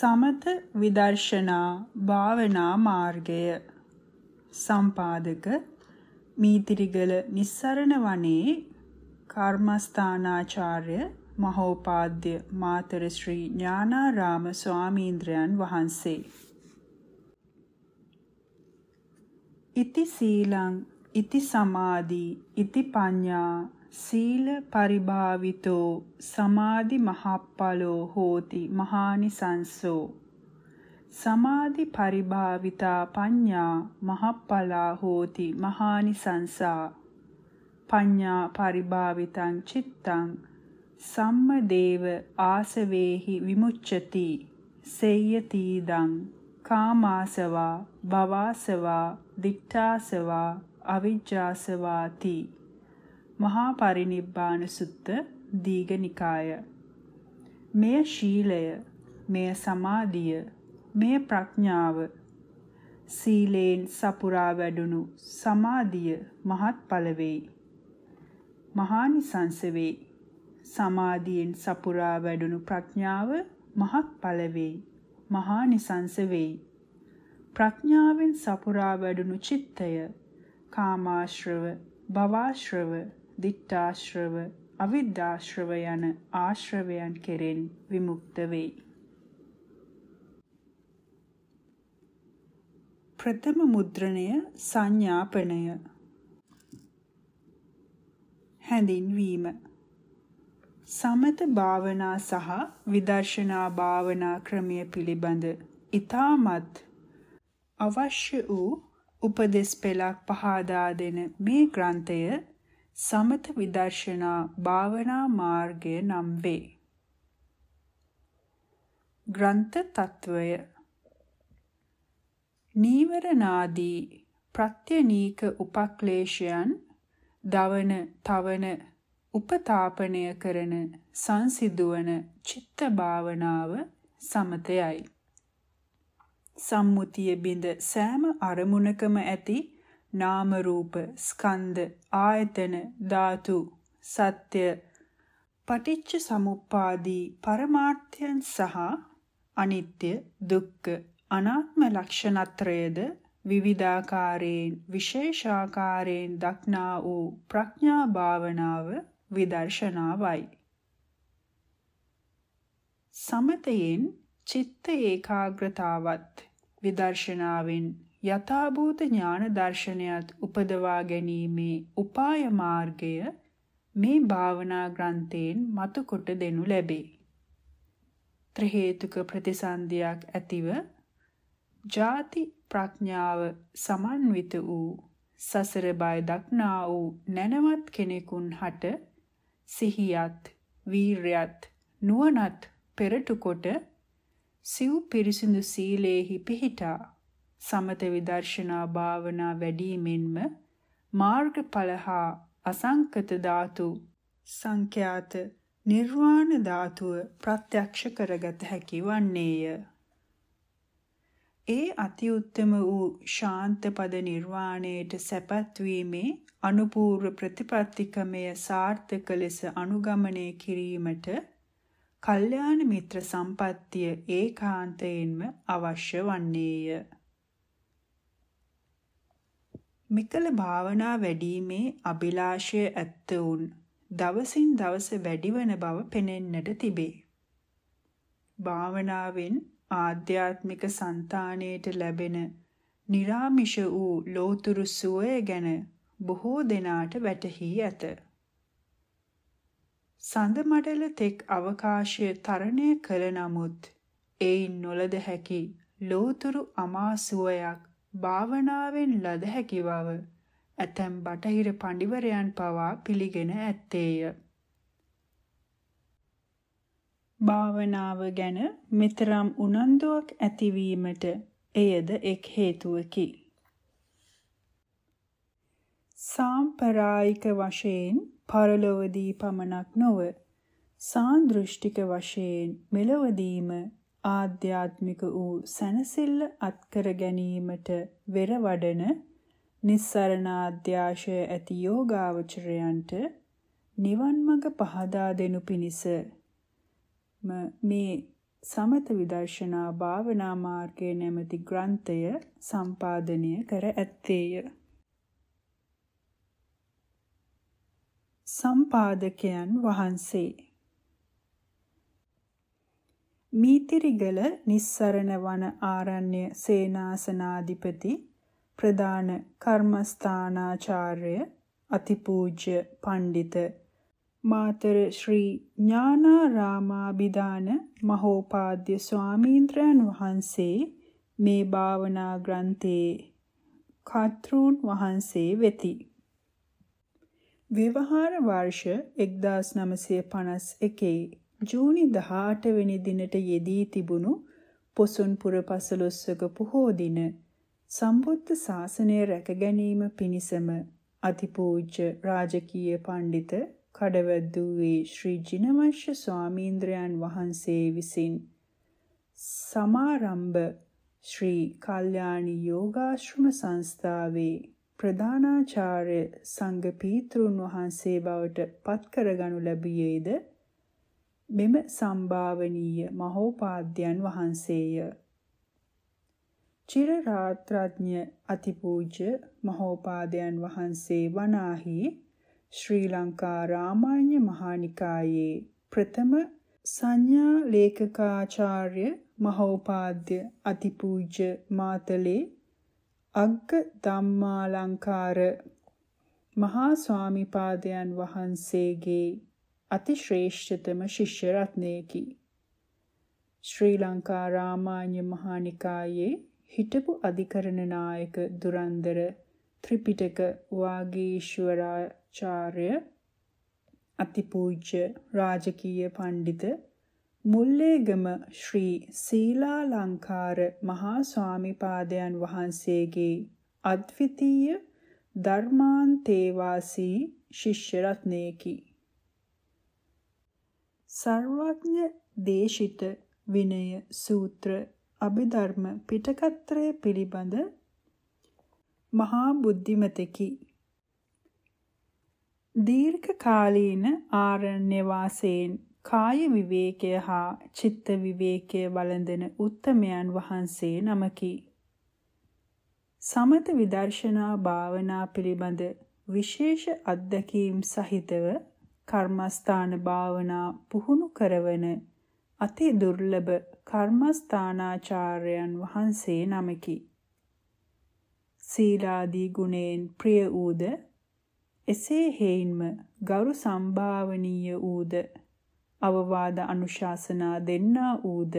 සමත විදර්ශනා භාවනා මාර්ගය. සම්පාදක මීතිරිගල නිස්සරණ වනයේ කර්මස්ථානාචාර්ය මහෝපාද්‍ය මාතර ශ්‍රී ඥානාරාම ස්වාමීන්ද්‍රයන් වහන්සේ. ඉති සීලං ඉති සමාධි ඉති පඤ්ඤා සීල පරිභාවිතෝ සමාධි මහප්පලෝ හෝති මහානිසංසෝ. සමාධි පරිභාවිතා පඤ්ඤා මහප්පලා හෝති මහානිසංසා. පඤ්ඤා පරිභාවිතං චිත්තං සම්මදේව ආසවේහි විමුච්ඡති. සේයතිදං කාමාසවා භවාසවා දිඨාසවා අවිජ්ජාසවාති. මහා පරිනිබ්බාන සුත්ත දීඝනිකාය. මෙය ශීලය මෙය සමාධිය මෙය ප්‍රඥාව. සීලේන් සපුරා වැඩුණු සමාධිය මහත්ඵල වෙයි මහානිසංස වෙයි. සමාධියෙන් සපුරා වැඩුණු ප්‍රඥාව මහත්ඵල වෙයි මහානිසංස වෙයි. ප්‍රඥාවෙන් සපුරා වැඩුණු චිත්තය කාමාශ්‍රව භවාශ්‍රව දිට්ඨාශ්‍රව අවිද්‍යාශ්‍රව යන ආශ්‍රවයන් කෙරෙන් විමුක්ත වෙයි. ප්‍රථම මුද්‍රණය සංඥාපනය හැඳින්වීම සමත භාවනා සහ විදර්ශනා භාවනා ක්‍රමය පිළිබඳ ඊටමත් අවශ්‍ය වූ උපදෙස් පෙළක් පහදා දෙන මේ ග්‍රන්ථය සමත විදර්ශනා භාවනා මාර්ගය නම් වේ. ග්‍රන්ථ తত্ত্বය නීවරණාදී ප්‍රත්‍යනීක උපක්ලේශයන් දවන තවන උපතාපණය කරන සංසිදුවන චිත්ත භාවනාව සමතයයි. සම්මුතිය බිඳ සෑම අරමුණකම ඇති නාම රූප ස්කන්ධ ආයතන ධාතු සත්‍ය පටිච්ච සමුප්පාදී පරමාර්ථයන් සහ අනිත්‍ය දුක්ඛ අනාත්ම ලක්ෂණත්‍රයද විවිධාකාරයෙන් විශේෂාකාරයෙන් දක්නා වූ ප්‍රඥා භාවනාව විදර්ශනාවයි. සමතයෙන් චිත්ත ඒකාග්‍රතාවත් විදර්ශනාවෙන් යථාභූත ඥාන දර්ශනයත් උපදවා ගැනීමේ උපාය මාර්ගය මේ භාවනා ග්‍රන්ථයෙන් මතු කොට දෙනු ලැබේ. ත්‍රි හේතුක ප්‍රතිසන්දියක් ඇතිව ಜಾති ප්‍රඥාව සමන්විත වූ සසර බය දක්නා වූ නැනවත් කෙනෙකුන් හට සිහියත් වීරයත් නුවණත් පෙරටු කොට සිව් පිරිසිදු සීලේහි පිහිටා සමත විදර්ශනා භාවනා වැඩිමෙන්ම මාර්ගඵල හා අසංකත ධාතු සංඛ්‍යාත නිර්වාණ ධාතුව ප්‍රත්‍යක්ෂ කරගත හැකි වන්නේය. ඒ අති උත්තම වූ ශාන්ත පද නිර්වාණයට සැපත් වීමේ අනුපූර්ව ප්‍රතිපත්තිකමය සාර්ථක ලෙස අනුගමනය කිරීමට කල්යාණ මිත්‍ර සම්පත්තිය ඒකාන්තයෙන්ම අවශ්‍ය වන්නේය. මෙකල භාවනා වැඩිීමේ අභිලාෂය ඇත්තවුන් දවසින් දවස වැඩිවන බව පෙනෙන්නට තිබේ. භාවනාවෙන් ආධ්‍යාත්මික సంతාණයට ලැබෙන निराமிෂ වූ ලෝතුරු සුවය ගැන බොහෝ දෙනාට වැටහි ඇත. සඳ මඩල තෙක් අවකාශය තරණය කළ නමුත් එයින් නොලද හැකි ලෝතුරු අමාසුවයක් භාවනාවෙන් ලද හැකි බව ඇතැම් බටහිර පඬිවරයන් පවා පිළිගෙන ඇත්තේය. භාවනාව ගැන මෙතරම් උනන්දුවක් ඇතිවීමට එයද එක් හේතුවකි. සාම්ප්‍රායික වශයෙන් පරලොවදී පමණක් නොව සාන්දෘෂ්ටික වශයෙන් මෙලවදීම ආධ්‍යාත්මික වූ සැනසෙල්ල අත්කර ගැනීමට වෙර වඩන නිස්සරණාධ්‍යාශය ඇති යෝගාවචරයන්ට නිවන් මඟ පහදා දෙනු පිණිස මේ සමත විදර්ශනා භාවනා මාර්ගයේ නැමැති ග්‍රන්ථය සම්පාදනය කර ඇත්තේය. සම්පාදකයන් වහන්සේ මීතිරිගල නිස්සරණ වන ආරණ්‍ය සේනාසනාධිපති ප්‍රධාන කර්මස්ථානාචාර්ය අතිපූජ්‍ය පණ්ඩිත මාතර ශ්‍රී ඥානාරාමාභිදාන මහෝපාද්‍ය ස්වාමීන්ද්‍රයන් වහන්සේ මේ භාවනා ග්‍රන්ථයේ කර්තෘන් වහන්සේ වෙති. විවහාර වර්ෂ 1951 ජූනි 18 වෙනි දිනට යෙදී තිබුණු පොසොන්පුර පසළොස්වක පොහෝ දින සම්බුද්ධ ශාසනය රැක ගැනීම පිණිසම අතිපූජ්‍ය රාජකීය පඬිත කඩවැද්දුවේ ශ්‍රී ජිනවංශ ස්වාමීන්ද්‍රයන් වහන්සේ විසින් සමාරම්භ ශ්‍රී කල්යාණි යෝගාශ්‍රම සංස්ථාවේ ප්‍රධානාචාර්ය සංඝ පීතෘන් වහන්සේ බවට පත් කරගනු ලැබියේද? මෙම සම්භාවනීය මහෝපාද්‍යයන් වහන්සේය. චිර රාත්‍රඥ අතිපූජ්‍ය මහෝපාද්‍යයන් වහන්සේ වනාහි ශ්‍රී ලංකා රාමායන මහානිකායේ ප්‍රථම සංඥා ලේකකාචාර්ය මහෝපාද්‍ය අතිපූජ්‍ය මාතලේ අග්ග ධම්මාලංකාර මහා ස්වාමිපාදයන් වහන්සේගේ අතිශ්‍රේෂ්ඨතම ශිෂ්‍ය රත්නයකි. ශ්‍රී ලංකා රාමාන්‍ය මහානිකායේ හිටපු අධිකරණ නායක දුරන්දර ත්‍රිපිටක වාගීශ්වරාචාර්ය අතිපූජ්‍ය රාජකීය පඬිත මුල්ලේගම ශ්‍රී සීලාලංකාර මහා ස්වාමිපාදයන් වහන්සේගේ අද්විතීය ධර්මාන්තේවාසී ශිෂ්‍ය රත්නයකි. සර්වඥ දේශිත විනය සූත්‍ර අභිධර්ම පිටකත්‍රය පිළිබඳ මහා බුද්ධිමතෙකි. දීර්ඝ කාලීන ආරණ්‍ය වාසයෙන් කාය විවේකය හා චිත්ත විවේකය වළඳන උත්තමයන් වහන්සේ නමකි. සමත විදර්ශනා භාවනා පිළිබඳ විශේෂ අත්දැකීම් සහිතව කර්මස්ථාන භාවනා පුහුණු කරවන අති දුර්ලභ කර්මස්ථානාචාර්යයන් වහන්සේ නමකි. සීලාදී ගුණයෙන් ප්‍රිය ඌද එසේ හේයින්ම ගරු සම්භාවනීය ඌද අවවාද අනුශාසනා දෙන්නා ඌද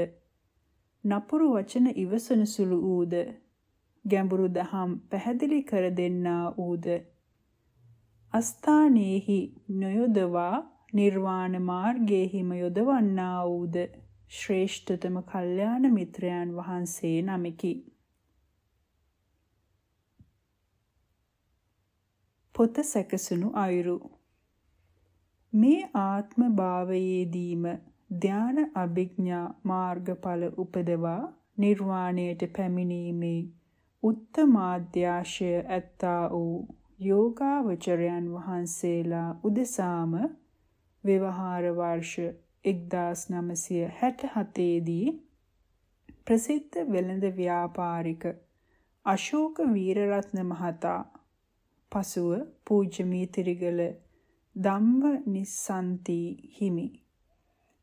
නපුරු වචන ඉවසන සුළු ඌද ගැඹුරු දහම් පැහැදිලි කර දෙන්නා ඌද අස්ථානේහි නොයොදවා නිර්වාණ මාර්ගයේහිම යොදවන්නා ඌද ශ්‍රේෂ්ඨතම කල්යාණ මිත්‍රයන් වහන්සේ නමකි. පොත සැකසුණු අයුරු මේ ආත්ම භාවයේදීම ධාන අභිඥා මාර්ගඵල උපදවා නිර්වාණයට පැමිණීමේ උත්තමාද්‍යාශය ඇත්තා වූ යෝගාවචරයන් වහන්සේලා උදෙසාම ව්‍යවහාර වර්ෂ 1967 දී ප්‍රසිද්ධ වෙළඳ ව්‍යාපාරික අශෝක වීරරත්න මහතා පසුව පූජ්‍ය මීතිරිගල ධම්ම නිස්සන්ති හිමි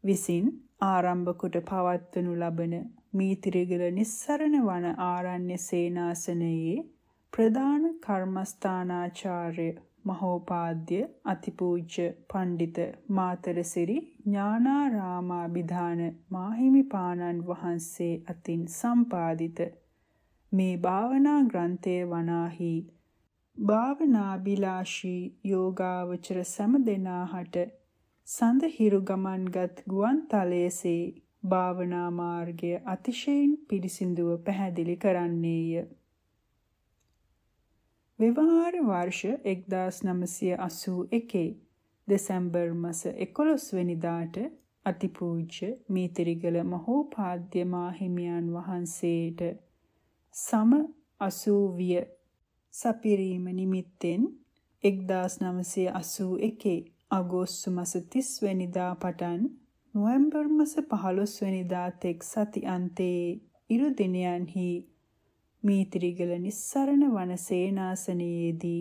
විසින් ආරම්භ කොට පවත්වනු ලබන මීතිරිගල නිස්සරණ වන ආරණ්‍ය සේනාසනයේ ප්‍රධාන කර්මස්ථානාචාර්ය මහෝපාද්‍ය අතිපූජ්‍ය පණ්ඩිත මාතරසිරි ඥානාරාමාභිධාන මාහිමිපාණන් වහන්සේ අතින් සම්පාදිත මේ භාවනා ග්‍රන්ථය වනාහි භාවනාබිලාෂී යෝගාවචර සෑම දෙනාහට සඳහිරු ගමන්ගත් ගුවන් තලයේසේ භාවනා මාර්ගය අතිශයින් පිරිසිදුව පැහැදිලි කරන්නේය. විවාහ වර්ෂ 1981 දෙසැම්බර් මාස 11 වෙනිදාට අතිපූජ්‍ය මීතිරිගල මහෝපාද්‍ය මාහිමියන් වහන්සේට සම 80 සපිරීම නිමිත්තෙන් 1981 අගෝස්තු මාස 30 වැනිදා පටන් නොවැම්බර් මාස 15 වෙනිදා තෙක් සති අන්තයේ ඉරු දිනයන්හි මීතිරිගල නිස්සරණ වන සේනාසනයේදී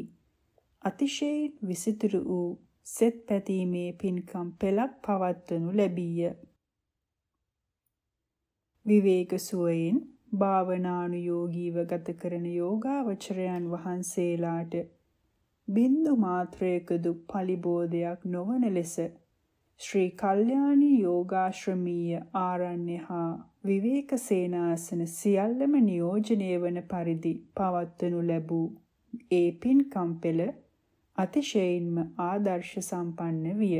අතිශයින් විසිතුරු වූ සෙත් පැතීමේ පින්කම් පෙළක් පවත්වනු ලැබීය. විවේක සුවයෙන් භාවනානුයෝගීව ගත කරන යෝගාවචරයන් වහන්සේලාට බින්දු මාත්‍රයකදු පලිබෝධයක් නොවන ලෙස ශ්‍රී කල්යාණී යෝගාශ්‍රමීය ආරණ්‍ය හා විවේක සේනාසන සියල්ලම නියෝජනය වන පරිදි පවත්වනු ලැබූ ඒ පින්කම් පෙළ අතිශයින්ම ආදර්ශ සම්පන්න විය.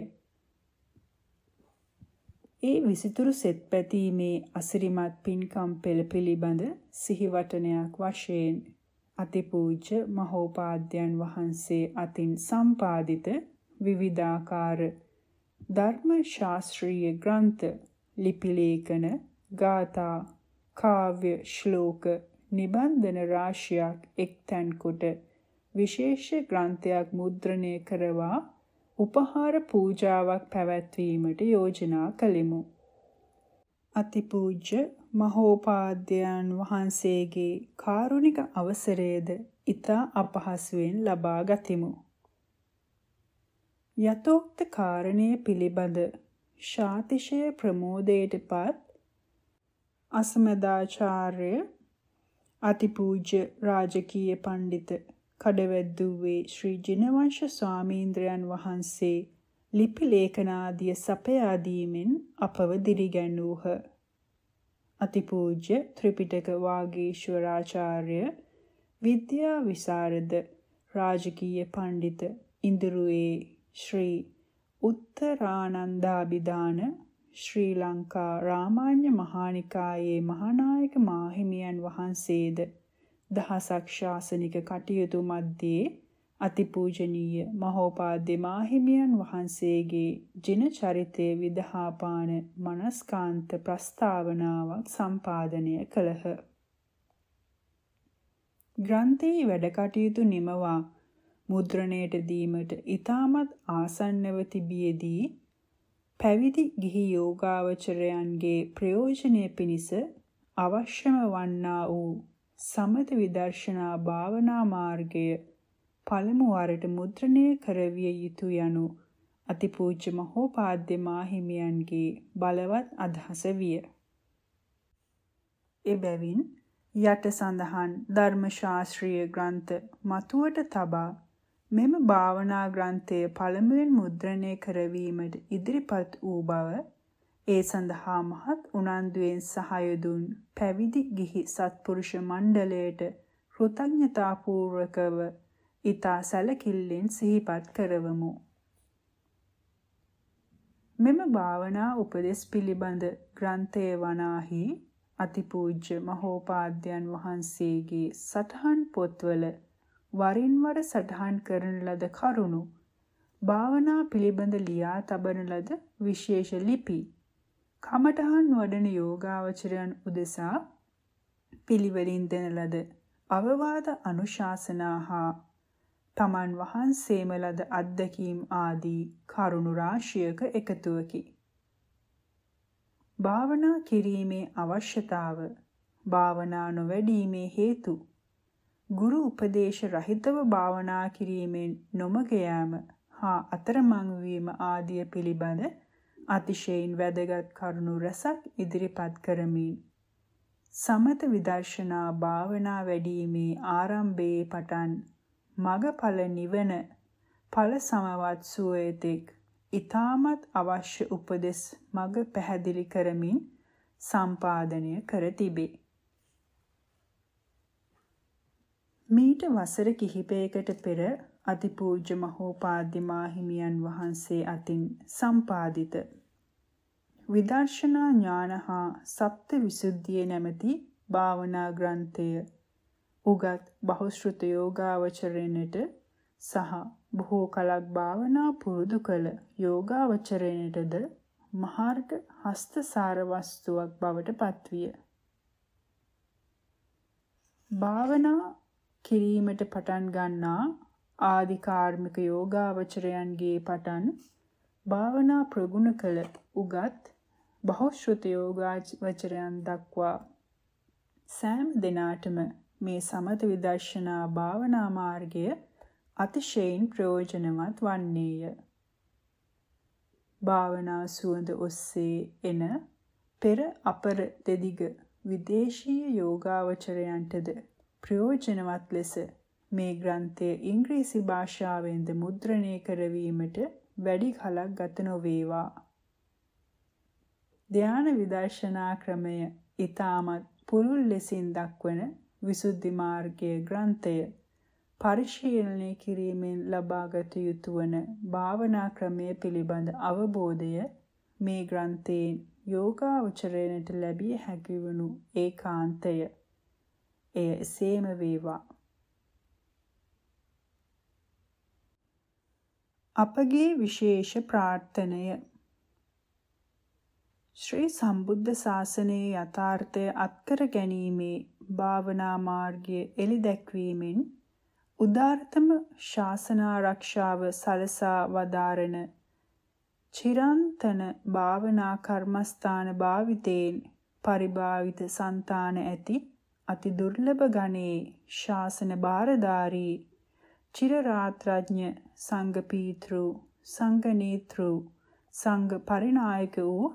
ඒ විසිතුරු සෙත් පැතීමේ අසිරිමත් පින්කම් පෙළ පිළිබඳ සිහිවටනයක් වශයෙන් අතිපූජ්‍ය මහෝපාද්‍යයන් වහන්සේ අතින් සම්පාදිත විවිධාකාර ධර්ම ශාස්ත්‍රීය ග්‍රන්ථ ලිපි ලේඛන ගාථා කාව්‍ය ශ්ලෝක නිබන්ධන රාශියක් එක්තැන් කොට විශේෂ ග්‍රන්ථයක් මුද්‍රණය කරවා උපහාර පූජාවක් පැවැත්වීමට යෝජනා කළෙමු. අතිපූජ්‍ය මහෝපාද්‍යයන් වහන්සේගේ කාරුණික අවසරයේද ඊතා අපහසුවෙන් ලබා ගතිමු. යතෝක්ත කාරණය පිළිබඳ ශාතිශය ප්‍රමෝදයට පත් අසමදාචාර්ය අතිපූජ්‍ය රාජකීය පඬිත කඩවැද්දුවේ ශ්‍රී ජිනවංශ ස්වාමීන්ද්‍රයන් වහන්සේ ලිපි ලේඛනාදිය සපයා දීමෙන් අපව දිරිගැන්වූහ. අතිපූජ්‍ය ත්‍රිපිටක වාගීශ්වරාචාර්ය විද්‍යා විසරද රාජකීය පඬිත ඉන්දිරුවේ ශ්‍රී උත්තරානන්දාභිදාන ශ්‍රී ලංකා රාමාන්‍ය මහානිකායේ මහානායක මාහිමියන් වහන්සේද දහසක් ශාසනික කටයුතු මැද්දේ අතිපූජනීය මහෝපාද්‍ය මාහිමියන් වහන්සේගේ ජින චරිතයේ විදහාපාන මනස්කාන්ත ප්‍රස්තාවනාවක් සම්පාදනය කළහ. ග්‍රන්ථයේ වැඩ කටයුතු නිමවා මුද්‍රණයට දීමට ඊටමත් ආසන්නව තිබියදී පැවිදි ගිහි යෝගාවචරයන්ගේ ප්‍රයෝජනය පිණිස අවශ්‍යම වන්නා වූ සමත විදර්ශනා භාවනා මාර්ගය පළමු වරට මුද්‍රණය කරවිය යුතු යනු අතිපූජ්‍ය මහෝපාද්‍ය මාහිමියන්ගේ බලවත් අදහස විය. එබැවින් යට සඳහන් ධර්ම ශාස්ත්‍රීය ග්‍රන්ථ මතුවට තබා මෙම භාවනා ග්‍රන්ථය පළමුවෙන් මුද්‍රණය කරවීමට ඉදිරිපත් වූ බව ඒ සඳහා මහත් උනන්දුවෙන් සහාය දුන් පැවිදි ගිහි සත්පුරුෂ මණ්ඩලයට කෘතඥතාපූර්වකව ඊතා සැලකිල්ලෙන් සිහිපත් කරවමු. මෙම භාවනා උපදෙස් පිළිබඳ ග්‍රන්ථය වනාහි අතිපූජ්‍ය මහෝපාද්‍යයන් වහන්සේගේ සටහන් පොත්වල වරින් වර සටහන් කරන ලද කරුණු භාවනා පිළිබඳ ලියා තබන ලද විශේෂ ලිපි කමඨහන් වඩන යෝගාවචරයන් උදෙසා පිළිවෙලින් දෙන ලද අවවාද අනුශාසනා හා තමන් වහන්සේම ලද අත්දැකීම් ආදී කරුණු රාශියක එකතුවකි. භාවනා කිරීමේ අවශ්‍යතාව භාවනා නොවැඩීමේ හේතු ගුරු උපදේශ රහිතව භාවනා කිරීමෙන් නොමග යාම හා අතරමං වීම ආදිය පිළිබඳ අතිශයින් වැදගත් කරුණු රසක් ඉදිරිපත් කරමින් සමත විදර්ශනා භාවනා වැඩිීමේ ආරම්භයේ පටන් මගඵල නිවන ඵල සමවත් සුවයතෙක් ඊටමත් අවශ්‍ය උපදෙස් මග පැහැදිලි කරමින් සම්පාදනය කර තිබේ. මීට වසර කිහිපයකට පෙර අතිපූජ්‍ය මහෝපාද්‍ය මාහිමියන් වහන්සේ අතින් සම්පාදිත විදර්ශනා ඥාන හා සප්ත විසුද්ධිය නැමැති භාවනා ග්‍රන්ථය උගත් බහුශෘත යෝගාවචරණයට සහ බොහෝ කලක් භාවනා පුරුදු කළ යෝගාවචරණයටද මහාර්ග හස්තසාර වස්තුවක් බවට පත්විය. භාවනා කිරීමට පටන් ගන්නා ආදි කාර්මික යෝගාවචරයන්ගේ පටන් භාවනා ප්‍රගුණ කළ උගත් බහුශ්‍රුත යෝගාවචරයන් දක්වා සෑම දිනාටම මේ සමත විදර්ශනා භාවනා මාර්ගය අතිශයින් ප්‍රයෝජනවත් වන්නේය. භාවනා සුවඳ ඔස්සේ එන පෙර අපර දෙදිග විදේශීය යෝගාවචරයන්ටද ප්‍රයෝජනවත් ලෙස මේ ග්‍රන්ථය ඉංග්‍රීසි භාෂාවෙන්ද මුද්‍රණය කරවීමට වැඩි කලක් ගත නොවේවා. ධාන විදර්ශනා ක්‍රමය ඊටමත් පුළුල් ලෙසින් දක්වන විසුද්ධි මාර්ගයේ ග්‍රන්ථය පරිශීලනය කිරීමෙන් ලබාගත යුතු වන භාවනා ක්‍රමය පිළිබඳ අවබෝධය මේ ග්‍රන්ථයෙන් යෝගාචරණයට ලැබිය හැකි වනු ඒකාන්තය. එය එසේම වේවා. අපගේ විශේෂ ප්‍රාර්ථනය ශ්‍රී සම්බුද්ධ ශාසනයේ යථාර්ථය අත්කර ගැනීමේ භාවනා මාර්ගය එලි දැක්වීමෙන් උදාරතම ශාසන ආරක්ෂාව සලසා වදාරන චිරන්තන භාවනා කර්මස්ථාන භාවිතේන් පරිභාවිත సంతාන ඇති අති දුර්ලභ ගණේ ශාසන බාරධාරී චිර රාත්‍රඥ සංඝ පීතෘ සංඝ නේතෘ සංඝ පරිනායක වූ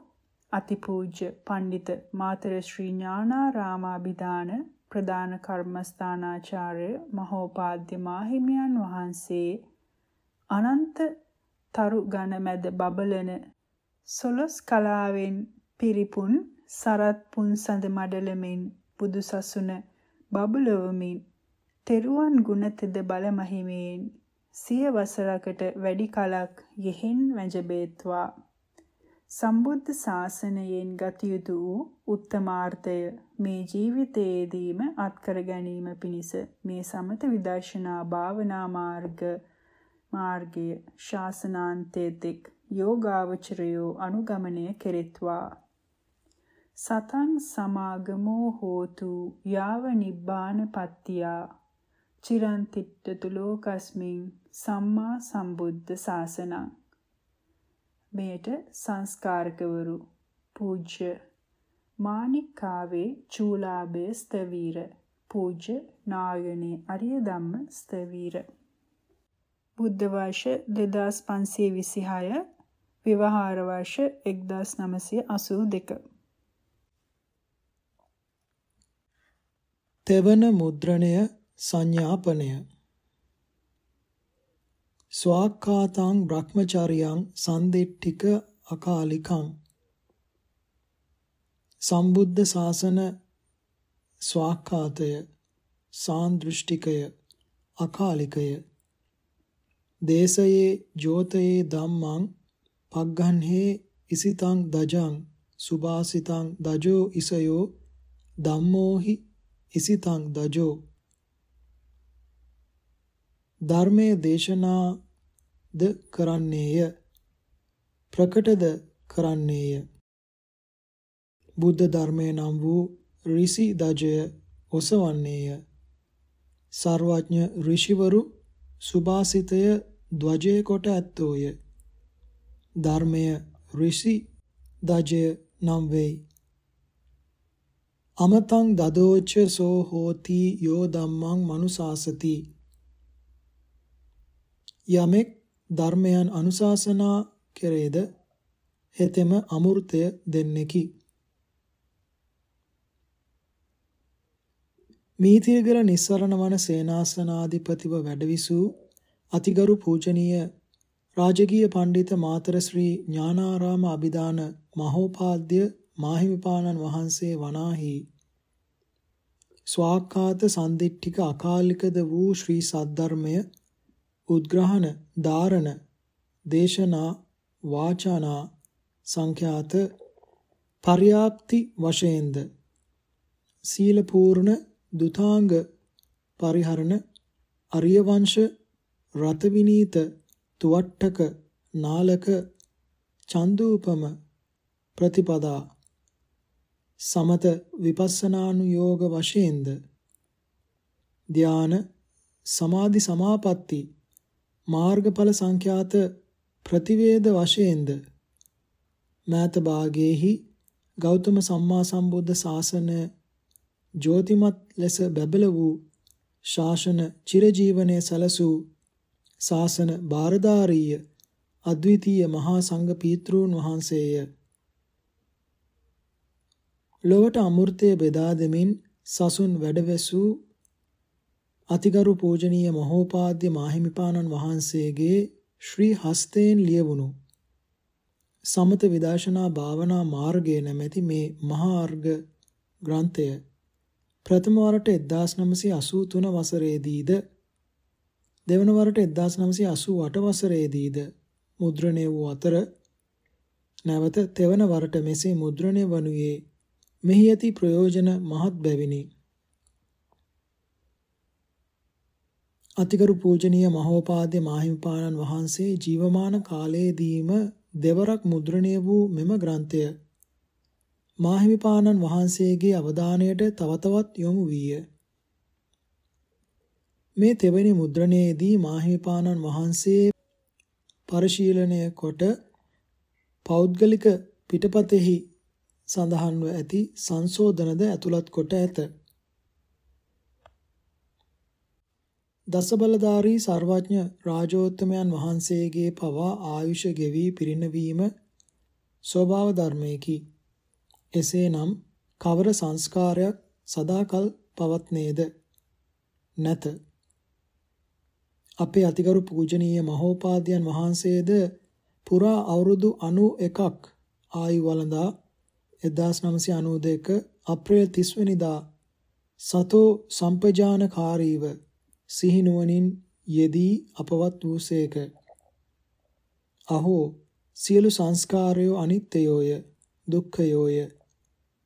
අතිපූජ්‍ය පඬිත මාතර ශ්‍රී ඥානාරාමාභිදාන ප්‍රධාන කර්මස්ථානාචාර්ය මහෝපාද්‍ය මාහිමියන් වහන්සේ අනන්ත තරු ඝන මැද බබලන සොලොස් කලාවෙන් පිරිපුන් සරත් පුන්සඳ මඩලමින් බුදුසසුන බබලවමින් තෙරුවන් ගුණතෙද බල මහිමයෙන් සිය වසරකට වැඩි කලක් යෙහෙන් වැජබේත්වා සම්බුද්ධ ශාසනයෙන් ගත යුතු වූ උත්තමාර්ථය මේ ජීවිතයේදීම අත්කර ගැනීම පිණිස මේ සමත විදර්ශනා භාවනා මාර්ග මාර්ගය ශාසනාන්තයේතෙක් යෝගාවචරයෝ අනුගමනය කෙරෙත්වා. සතං සමාගමෝ හෝතු යාව නිබ්බාන පත්තියා. චිරන්තිට්ඨතු ලෝකස්මින් සම්මා සම්බුද්ධ ශාසනං. මෙයට සංස්කාරකවරු පූජ්‍ය මානිකාවේ චූලාභය ස්තවීර පූජ්‍ය නායනේ අරිය ධම්ම ස්තවීර. බුද්ධ වර්ෂ 2526 විවහාර වර්ෂ 1982 තෙවන මුද්‍රණය සංඥාපනය ස්වාක්ඛාතං බ්‍රහ්මචාරියං සන්දිට්ඨික අකාලිකං. සම්බුද්ධ ශාසන ස්වාක්ඛාතය සාන්දෘෂ්ටිකය අකාලිකය. දේශයේ ජෝතයේ ධම්මං පග්ගන්හේ ඉසිතං දජං සුභාසිතං දජෝ ඉසයෝ ධම්මෝහි ඉසිතං දජෝ ධර්මයේ දේශනාද කරන්නේය ප්‍රකටද කරන්නේය බුද්ධ ධර්මයේ නම් වූ ඍෂි දජය ඔසවන්නේය සර්වඥ ඍෂිවරු සුභාසිතය ධ්වජය කොට ඇත්තෝය ධර්මය ඍෂි දජය නම් වෙයි අමතං දදෝච සෝ හෝති යෝ ධම්මං මනුසාසති යමෙක් ධර්මයන් අනුශාසනා කෙරේද හෙතෙම අමෘතය දෙන්නේකි. මීතියගල නිස්සරණ වන සේනාසනාධිපතිව වැඩවිසූ අතිගරු පූජනීය රාජකීය පඬිත මාතර ශ්‍රී ඥානාරාම අභිදාන මහෝපාද්‍ය මාහිමිපාණන් වහන්සේ වනාහි ස්වාක්ඛාත සම්දිට්ඨික අකාලිකද වූ ශ්‍රී සද්ධර්මය උද්ග්‍රහණ ධාරණ දේශනා වාචානා සංඛ්‍යාත පර්‍යාප්ති වශයෙන්ද? සීල පූර්ණ දුතාංග පරිහරණ අරිය වංශ රත විනීත තුවට්ටක නාලක චන්දූපම ප්‍රතිපදා සමත විපස්සනානුയോഗ වශයෙන්ද ධාන සමාධි සමාපatti මාර්ගඵල සංඛ්‍යාත ප්‍රතිවේද වශයෙන්ද මෑත භාගයේහි ගෞතම සම්මා සම්බුද්ධ ශාසන ජෝතිමත් ලෙස බැබළ වූ ශාසන චිරජීවනයේ සලසූ ශාසන බාරදාරීය අද්විතීය මහා සංඝ පීත්‍රූන් වහන්සේය. ලොවට අමෘතය බෙදා දෙමින් සසුන් වැඩවැසූ අතිගරු පූජනීය මහෝපාද්‍ය මාහිමිපාණන් වහන්සේගේ ශ්‍රී හස්තයෙන් ලියවුණු සමත විදර්ශනා භාවනා මාර්ගය නැමැති මේ මහා අර්ග ග්‍රන්ථය ප්‍රථම වරට 1983 වසරේදීද? දෙවන වරට 1988 වසරේදීද? මුද්‍රණය වූ අතර නැවත තෙවන වරට මෙසේ මුද්‍රණය වනුයේ මෙහි ඇති ප්‍රයෝජන මහත් බැවිනි. අතිගරු පූජනීය මහෝපාද්‍ය මාහිමිපාණන් වහන්සේ ජීවමාන කාලයේදීම දෙවරක් මුද්‍රණය වූ මෙම ග්‍රන්ථය මාහිමිපාණන් වහන්සේගේ අවධානයට තව තවත් යොමු විය. මේ තෙවැනි මුද්‍රණයේදී මාහිමිපාණන් වහන්සේ පරිශීලනය කොට පෞද්ගලික පිටපතෙහි සඳහන්ව ඇති සංශෝධනද ඇතුළත් කොට ඇත. දසබලධාරී සර්වඥ රාජෝත්තමයන් වහන්සේගේ පවා ආයුෂ ගෙවි පිරිනවීම ස්වභාව ධර්මයකි. එසේනම් කවර සංස්කාරයක් සදාකල් පවත්නේද නැත. අපේ අතිගරු පූජනීය මහෝපාද්‍යයන් වහන්සේද පුරා අවුරුදු 91ක් ආයු වළඳා 1992 අප්‍රේල් 30 වෙනිදා සතෝ සම්පජානකාරීව සිහිනුවණින් යෙදී අපවත් වූසේක. අහෝ සියලු සංස්කාරයෝ අනිත්‍යයෝය දුක්ඛයෝය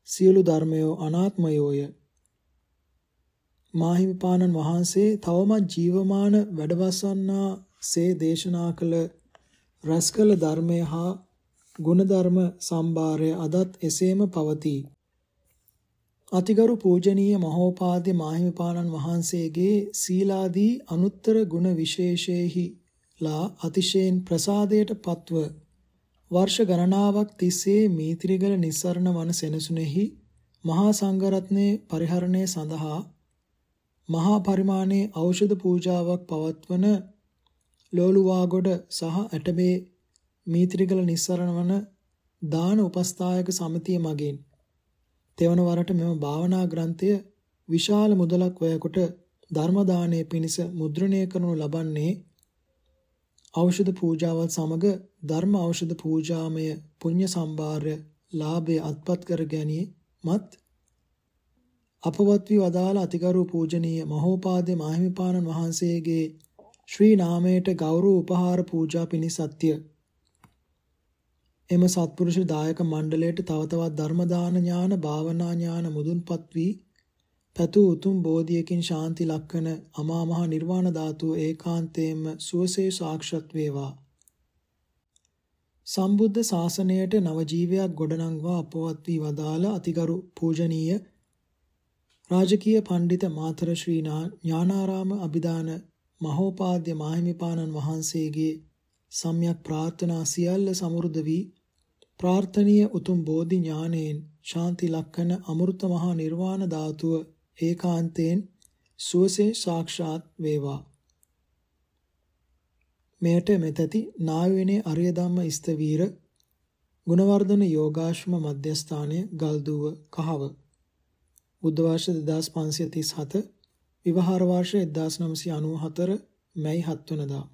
සියලු ධර්මයෝ අනාත්මයෝය මාහිමිපාණන් වහන්සේ තවමත් ජීවමාන වැඩවසන්නා සේ දේශනා කළ රසකල ධර්මය හා ගුණධර්ම සම්භාරය අදත් එසේම පවතී. අතිගරු පූජනීය මහෝපාද්‍ය මාහිමිපාණන් වහන්සේගේ සීලාදී අනුත්තර ගුණ විශේෂයෙහිලා අතිශයින් ප්‍රසාදයට පත්ව වර්ෂ ගණනාවක් තිස්සේ මීත්‍රිගල නිස්සරණ වන සෙනසුනේහි මහා සංඝරත්නයේ පරිහරණය සඳහා මහා පරිමාණයේ ඖෂධ පූජාවක් පවත්වන ලෝලුවාගොඩ සහ ඇටබේ මීත්‍රිගල නිස්සරණ වන දාන උපස්ථායක සමිතිය මගින් තෙවන වරට මෙම භාවනා ග්‍රන්ථය විශාල මුදලක් වැයකොට ධර්ම දානයේ පිණිස මුද්‍රණය කරනු ලබන්නේ ඖෂධ පූජාවත් සමග ධර්ම ඖෂධ පූජාමය පුණ්‍ය සම්භාරය ලාභය අත්පත් කර ගැනීමත් අපවත් වී වදාළ අතිගරු පූජනීය මහෝපාද්‍ය මාහිමිපාණන් වහන්සේගේ ශ්‍රී නාමයට ගෞරව උපහාර පූජා පිණිසත්ය. එම සත්පුරුෂ දායක මණ්ඩලයට තව තවත් ධර්ම දාන ඥාන භාවනා ඥාන මුදුන්පත් වී පැතු උතුම් බෝධියකින් ශාන්ති ලක්කන අමා මහ නිර්වාණ ධාතුව ඒකාන්තයෙන්ම සුවසේ සාක්ෂාත් වේවා. සම්බුද්ධ ශාසනයට නව ජීවයක් ගොඩනංවා අපවත් වී වදාළ අතිගරු පූජනීය රාජකීය පඬිත මාතර ශ්‍රී ඥානාරාම අභිදාන මහෝපාද්‍ය මාහිමිපාණන් වහන්සේගේ සම්‍යක් ප්‍රාර්ථනා සියල්ල සමෘද්ධ වී ප්‍රාර්ථනීය උතුම් බෝධි ඥානයෙන් ශාන්ති ලක්කන අමෘත මහා නිර්වාණ ධාතුව ඒකාන්තයෙන් සුවසේ සාක්ෂාත් වේවා. මෙයට මෙතති නායවිනේ අරිය ධම්ම ස්තවීර ගුණවර්ධන යෝගාශ්‍රම මධ්‍යස්ථානය ගල්දුව කහව. බුද්ධ වර්ෂ 2537 විවහාර වර්ෂ 1994 මැයි 7 වෙනිදා